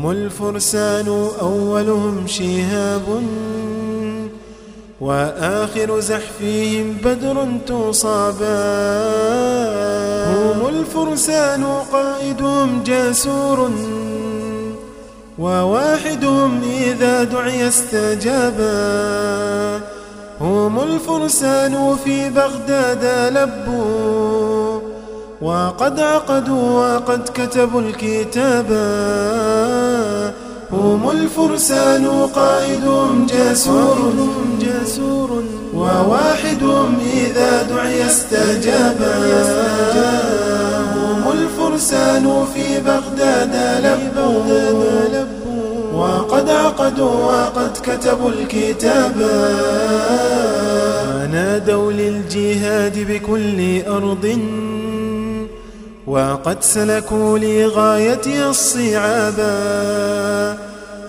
هم الفرسان أولهم شهاب وآخر زحفهم بدر تصابا. هم الفرسان قائدهم جاسور وواحدهم إذا دعي استجابا. هم الفرسان في بغداد لبوا وقد عقدوا وقد كتبوا الكتابا. الفرسان قائدهم جسور جسور وواحدهم إذا دعي استجابا هم الفرسان في بغداد لبوا وقد عقدوا وقد كتبوا الكتابا ونادوا للجهاد بكل أرض وقد سلكوا لغايتها الصعابا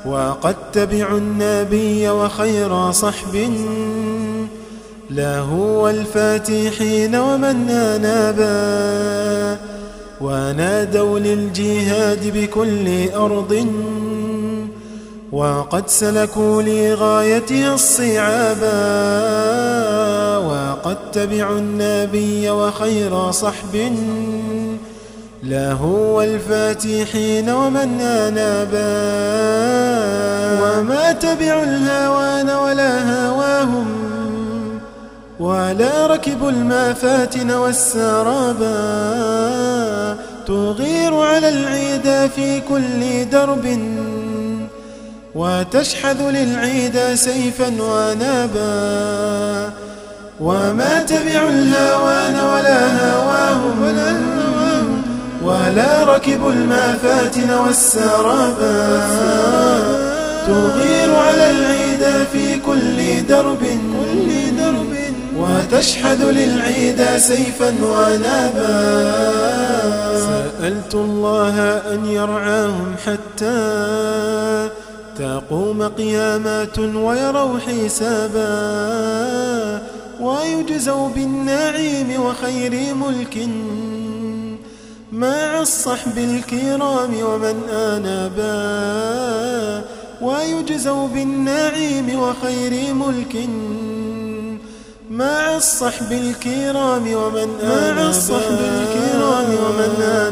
وقد تبعوا النبي وخير صحب له والفاتحين ومن أنابا ونادوا للجهاد بكل أرض وقد سلكوا لغايتها الصعابا وقد تبعوا النبي وخير صحب له والفاتحين ومن آنابا. وما تبعوا الهوان ولا هواهم. ولا ركبوا المافاتن والسرابا. تغير على العيدا في كل درب. وتشحذ للعيدا سيفا ونابا وما تبعوا الهوان ولا ركبوا المافاتن والسرابا تغير على العيدا في كل درب كل درب وتشحذ للعيدا سيفا ونابا. سألت الله أن يرعاهم حتى تقوم قيامات ويروا حسابا ويجزوا بالنعيم وخير ملك مع الصحب الكرام ومن آنبا ويجزوا بالنعيم وخير ملك مع الصحب الكرام ومن آنبا مع الصحب الكرام ومن آنبا